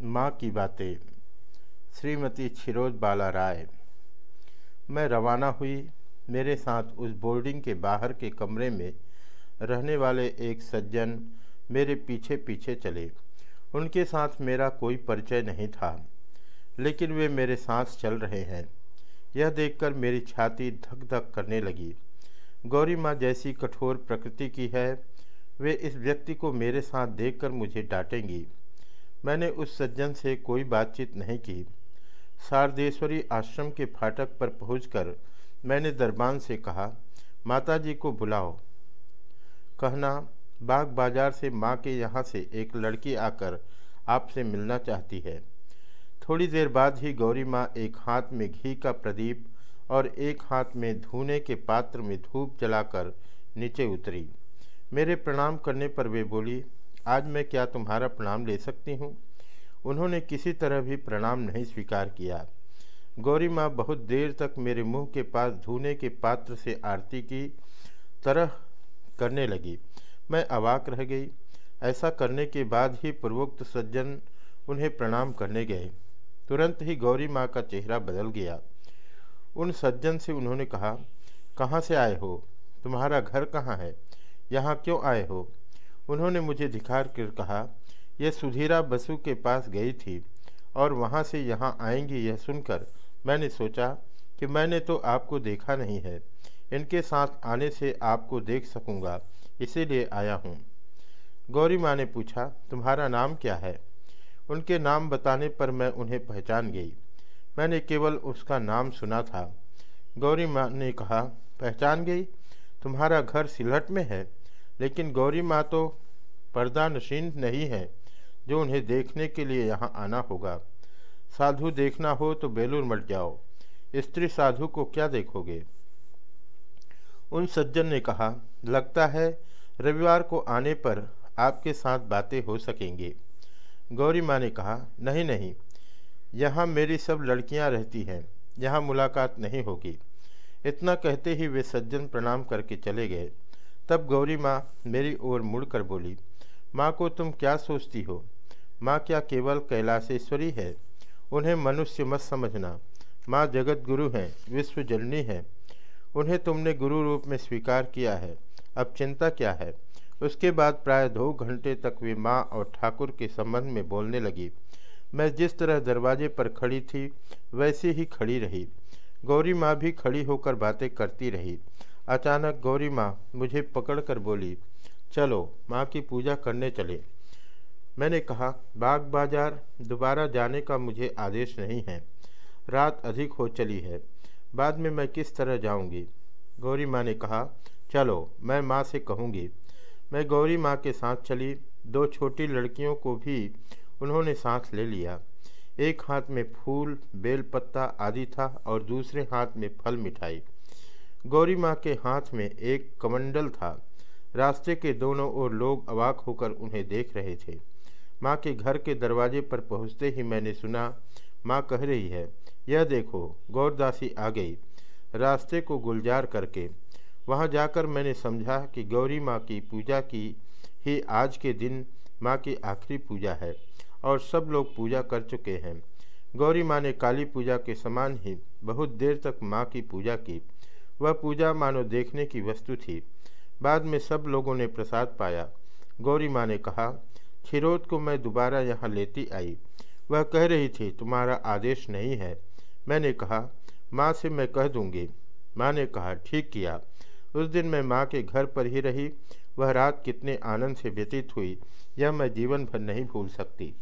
माँ की बातें। श्रीमती छिरोज बाला राय, मैं रवाना हुई। मेरे साथ उस बोर्डिंग के बाहर के कमरे में रहने वाले एक सज्जन मेरे पीछे पीछे चले। उनके साथ मेरा कोई परिचय नहीं था, लेकिन वे मेरे साथ चल रहे हैं। यह देखकर मेरी छाती धक धक करने लगी। गौरी माँ जैसी कठोर प्रकृति की है, वे इस व्यक्ति को मेरे साथ देखकर मुझे डांटेंगी। मैंने उस सज्जन से कोई बातचीत नहीं की। शारदेश्वरी आश्रम के फाटक पर पहुंचकर मैंने दरबान से कहा, माताजी को बुलाओ। कहना, बाग बाज़ार से माँ के यहाँ से एक लड़की आकर आपसे मिलना चाहती है। थोड़ी देर बाद ही गौरी माँ एक हाथ में घी का प्रदीप और एक हाथ में धूने के पात्र में धूप जलाकर नीचे उतरी। मेरे प्रणाम करने पर वे बोली आज मैं क्या तुम्हारा प्रणाम ले सकती हूँ? उन्होंने किसी तरह भी प्रणाम नहीं स्वीकार किया। गौरी माँ बहुत देर तक मेरे मुँह के पास धूने के पात्र से आरती की तरह करने लगी। मैं अवाक रह गई। ऐसा करने के बाद ही पूर्वोक्त सज्जन उन्हें प्रणाम करने गए। तुरंत ही गौरी माँ का चेहरा बदल गया। उन सज्जन से उन्होंने कहा, कहाँ से आए हो? तुम्हारा घर कहाँ है? यहाँ क्यों आए हो? उन्होंने मुझे दिखार कर कहा, यह सुधीरा बसु के पास गई थी और वहाँ से यहाँ आएँगी यह सुनकर मैंने सोचा कि मैंने तो आपको देखा नहीं है। इनके साथ आने से आपको देख सकूँगा, इसीलिए आया हूँ। गौरी माँ ने पूछा, तुम्हारा नाम क्या है? उनके नाम बताने पर मैं उन्हें पहचान गई। मैंने केवल उसका नाम सुना था। गौरी माँ ने कहा, पहचान गई? तुम्हारा घर सिलहट में है? लेकिन गौरी माँ तो पर्दा नशीन नहीं है, जो उन्हें देखने के लिए यहाँ आना होगा। साधु देखना हो तो बेलूर मट जाओ। स्त्री साधु को क्या देखोगे? उन सज्जन ने कहा, लगता है रविवार को आने पर आपके साथ बातें हो सकेंगे। गौरी माँ ने कहा, नहीं नहीं, यहाँ मेरी सब लड़कियाँ रहती हैं, यहाँ मुलाकात नहीं होगी। इतना कहते ही वे सज्जन प्रणाम करके चले गए। तब गौरी माँ मेरी ओर मुड़कर बोली, माँ को तुम क्या सोचती हो? माँ क्या केवल कैलाशेश्वरी है? उन्हें मनुष्य मत समझना। माँ जगत गुरु हैं विश्व जननी है। उन्हें तुमने गुरु रूप में स्वीकार किया है। अब चिंता क्या है? उसके बाद प्राय दो घंटे तक वे माँ और ठाकुर के संबंध में बोलने लगी। मैं जिस तरह दरवाजे पर खड़ी थी, वैसे ही खड़ी रही। गौरी माँ भी खड़ी होकर बातें करती रही। अचानक गौरी माँ मुझे पकड़कर बोली, चलो, माँ की पूजा करने चले। मैंने कहा, बाग बाज़ार दोबारा जाने का मुझे आदेश नहीं है। रात अधिक हो चली है। बाद में मैं किस तरह जाऊँगी? गौरी माँ ने कहा, चलो, मैं माँ से कहूँगी। मैं गौरी माँ के साथ चली। दो छोटी लड़कियों को भी उन्होंने सांस ले लिया। एक हाथ में फूल, बेलपत्ता आदि था और दूसरे हाथ में फल मिठाई। गौरी माँ के हाथ में एक कमंडल था। रास्ते के दोनों ओर लोग अवाक होकर उन्हें देख रहे थे। माँ के घर के दरवाजे पर पहुँचते ही मैंने सुना, माँ कह रही है, यह देखो, गौरदासी आ गई। रास्ते को गुलजार करके। वहाँ जाकर मैंने समझा कि गौरी माँ की पूजा की ही आज के दिन माँ की आखिरी पूजा है और सब लोग पूजा कर चुके हैं। गौरी माँ ने काली पूजा के समान ही बहुत देर तक माँ की पूजा की। वह पूजा मानो देखने की वस्तु थी। बाद में सब लोगों ने प्रसाद पाया। गौरी माँ ने कहा, खिरोद को मैं दोबारा यहाँ लेती आई। वह कह रही थी, तुम्हारा आदेश नहीं है। मैंने कहा, माँ से मैं कह दूँगी। माँ ने कहा, ठीक किया। उस दिन मैं माँ के घर पर ही रही। वह रात कितने आनंद से व्यतीत हुई, यह मैं जीवन भर नहीं भूल सकती।